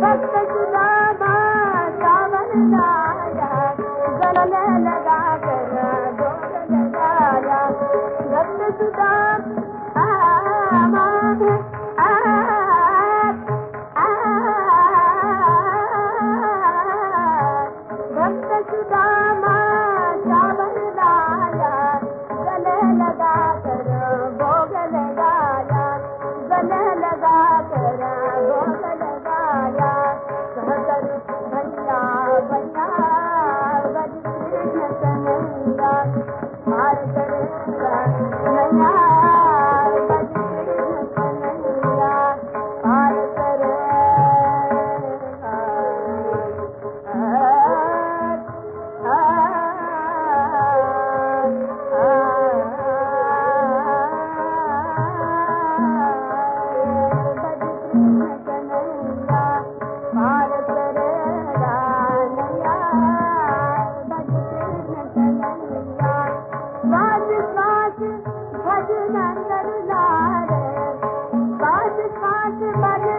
भक्त goodbye